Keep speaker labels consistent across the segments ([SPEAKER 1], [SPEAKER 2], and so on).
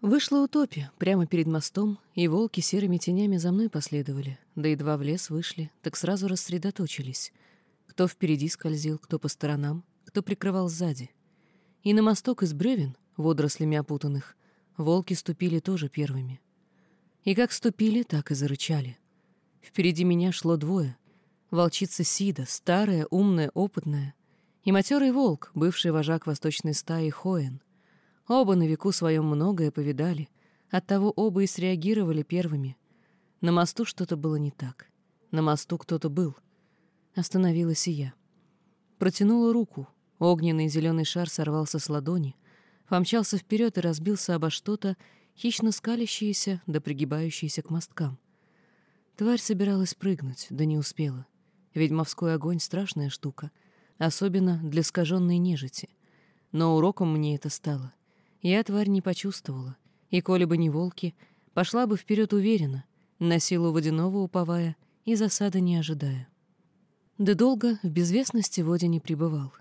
[SPEAKER 1] Вышла утопия прямо перед мостом, и волки серыми тенями за мной последовали, да едва в лес вышли, так сразу рассредоточились. Кто впереди скользил, кто по сторонам, кто прикрывал сзади. И на мосток из бревен, водорослями опутанных, волки ступили тоже первыми. И как ступили, так и зарычали. Впереди меня шло двое. Волчица Сида, старая, умная, опытная, и матерый волк, бывший вожак восточной стаи Хоен — Оба на веку своем многое повидали, оттого оба и среагировали первыми. На мосту что-то было не так. На мосту кто-то был. Остановилась и я. Протянула руку. Огненный зеленый шар сорвался с ладони, помчался вперед и разбился обо что-то, хищно скалящееся да пригибающееся к мосткам. Тварь собиралась прыгнуть, да не успела. Ведьмовской огонь — страшная штука, особенно для скаженной нежити. Но уроком мне это стало. Я тварь не почувствовала, и, коли бы не волки, пошла бы вперед уверенно, на силу водяного уповая и засады не ожидая. Да долго в безвестности воде не пребывал.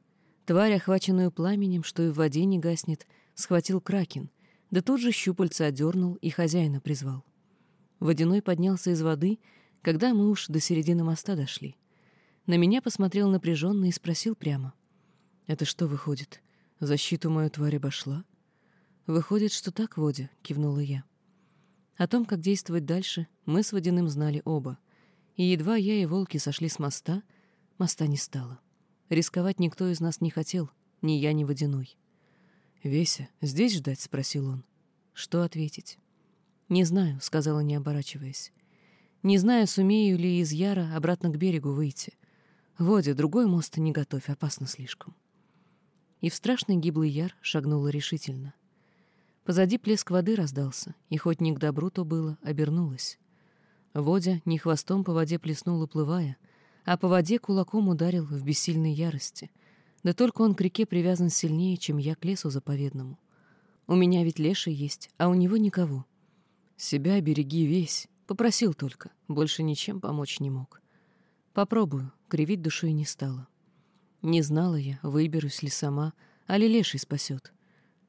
[SPEAKER 1] Тварь, охваченную пламенем, что и в воде не гаснет, схватил кракен, да тут же щупальца отдернул и хозяина призвал. Водяной поднялся из воды, когда мы уж до середины моста дошли. На меня посмотрел напряженно и спросил прямо. «Это что выходит? Защиту мою тварь обошла?» «Выходит, что так, Водя», — кивнула я. О том, как действовать дальше, мы с Водяным знали оба. И едва я и волки сошли с моста, моста не стало. Рисковать никто из нас не хотел, ни я, ни Водяной. «Веся, здесь ждать?» — спросил он. Что ответить? «Не знаю», — сказала, не оборачиваясь. «Не знаю, сумею ли из Яра обратно к берегу выйти. Водя, другой мост не готовь, опасно слишком». И в страшный гиблый Яр шагнула решительно — Позади плеск воды раздался, и хоть не к добру то было, обернулась. Водя не хвостом по воде плеснул, уплывая, а по воде кулаком ударил в бессильной ярости. Да только он к реке привязан сильнее, чем я к лесу заповедному. У меня ведь леший есть, а у него никого. Себя береги весь. Попросил только, больше ничем помочь не мог. Попробую, кривить душой не стала. Не знала я, выберусь ли сама, а ли леший спасет.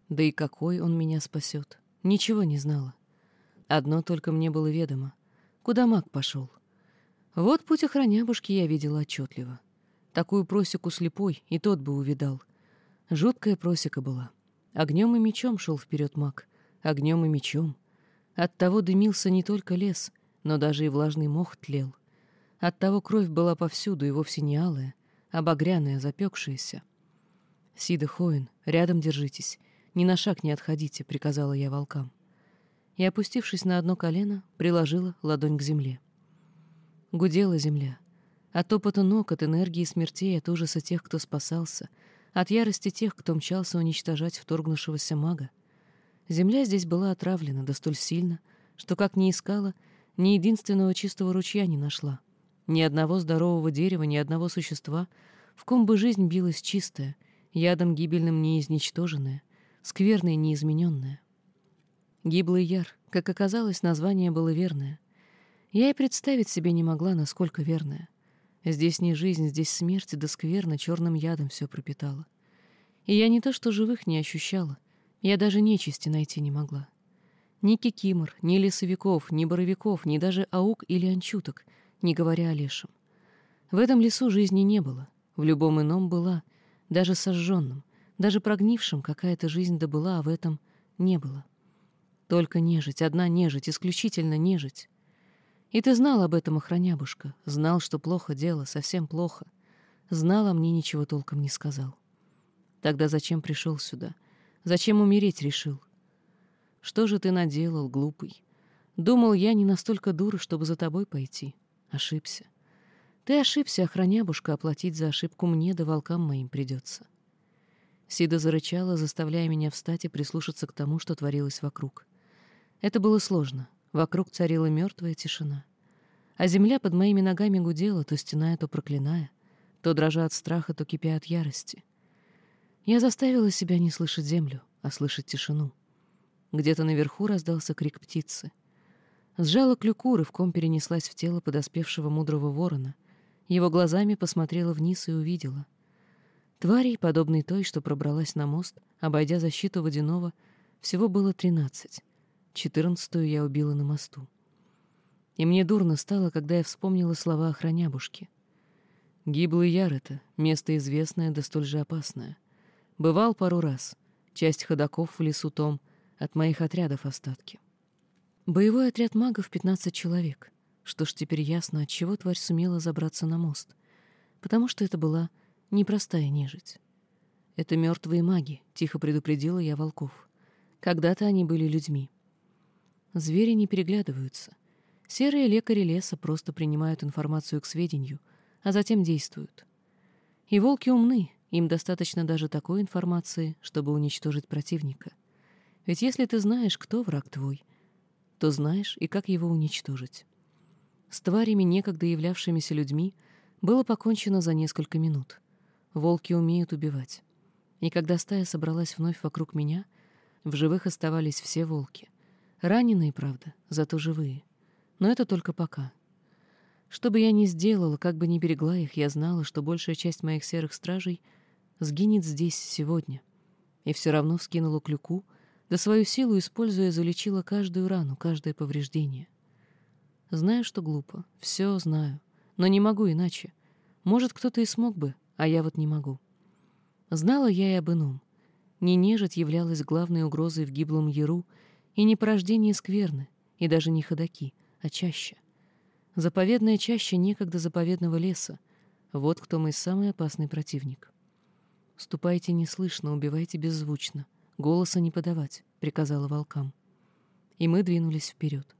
[SPEAKER 1] Да и какой он меня спасет? Ничего не знала. Одно только мне было ведомо. Куда маг пошел? Вот путь охранябушки я видела отчетливо. Такую просеку слепой и тот бы увидал. Жуткая просека была. Огнем и мечом шел вперед маг. Огнем и мечом. Оттого дымился не только лес, но даже и влажный мох тлел. Оттого кровь была повсюду и вовсе не алая, а багряная, запекшаяся. Сида Хоин, рядом держитесь. «Ни на шаг не отходите», — приказала я волкам. И, опустившись на одно колено, приложила ладонь к земле. Гудела земля. От опыта ног, от энергии смертей, от ужаса тех, кто спасался, от ярости тех, кто мчался уничтожать вторгнувшегося мага. Земля здесь была отравлена, да столь сильно, что, как ни искала, ни единственного чистого ручья не нашла. Ни одного здорового дерева, ни одного существа, в ком бы жизнь билась чистая, ядом гибельным не изничтоженная, скверное и неизмененное. Гиблый яр, как оказалось, название было верное. Я и представить себе не могла, насколько верное. Здесь не жизнь, здесь смерть, да скверно черным ядом все пропитало. И я не то что живых не ощущала, я даже нечисти найти не могла. Ни кикимор, ни лесовиков, ни боровиков, ни даже аук или анчуток, не говоря о лешем. В этом лесу жизни не было, в любом ином была, даже сожженном, даже прогнившим какая-то жизнь добыла, а в этом не было. Только нежить, одна нежить, исключительно нежить. И ты знал об этом, охранябушка, знал, что плохо дело, совсем плохо. Знал, а мне ничего толком не сказал. Тогда зачем пришел сюда? Зачем умереть решил? Что же ты наделал, глупый? Думал, я не настолько дура, чтобы за тобой пойти. Ошибся. Ты ошибся, охранябушка, оплатить за ошибку мне да волкам моим придется. Сида зарычала, заставляя меня встать и прислушаться к тому, что творилось вокруг. Это было сложно. Вокруг царила мертвая тишина. А земля под моими ногами гудела, то стеная, то проклиная, то дрожа от страха, то кипя от ярости. Я заставила себя не слышать землю, а слышать тишину. Где-то наверху раздался крик птицы. Сжала клюку, рывком перенеслась в тело подоспевшего мудрого ворона. Его глазами посмотрела вниз и увидела — Тварей, подобной той, что пробралась на мост, обойдя защиту водяного, всего было тринадцать. четырнадцатую я убила на мосту. И мне дурно стало, когда я вспомнила слова охранябушки. Гиблый яр это, место известное, да столь же опасное. Бывал пару раз, часть ходаков в лесу том, от моих отрядов остатки. Боевой отряд магов — пятнадцать человек. Что ж, теперь ясно, от чего тварь сумела забраться на мост. Потому что это была непростая нежить. Это мертвые маги, тихо предупредила я волков. Когда-то они были людьми. Звери не переглядываются. Серые лекари леса просто принимают информацию к сведению, а затем действуют. И волки умны, им достаточно даже такой информации, чтобы уничтожить противника. Ведь если ты знаешь, кто враг твой, то знаешь и как его уничтожить. С тварями, некогда являвшимися людьми, было покончено за несколько минут. Волки умеют убивать. И когда стая собралась вновь вокруг меня, в живых оставались все волки. Раненые, правда, зато живые. Но это только пока. Что бы я ни сделала, как бы ни берегла их, я знала, что большая часть моих серых стражей сгинет здесь сегодня. И все равно вскинула клюку, да свою силу, используя, залечила каждую рану, каждое повреждение. Знаю, что глупо, все знаю, но не могу иначе. Может, кто-то и смог бы, а я вот не могу. Знала я и об ином. Не нежить являлась главной угрозой в гиблом яру, и не порождение скверны, и даже не ходаки, а чаще. Заповедная чаще некогда заповедного леса. Вот кто мой самый опасный противник. «Ступайте неслышно, убивайте беззвучно. Голоса не подавать», — приказала волкам. И мы двинулись вперед.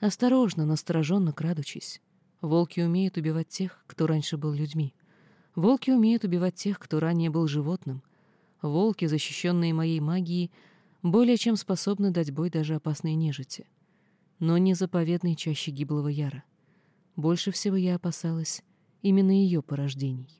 [SPEAKER 1] Осторожно, настороженно крадучись. Волки умеют убивать тех, кто раньше был людьми. Волки умеют убивать тех, кто ранее был животным. Волки, защищенные моей магией, более чем способны дать бой даже опасной нежити. Но не заповедной чаще гиблого яра. Больше всего я опасалась именно ее порождений.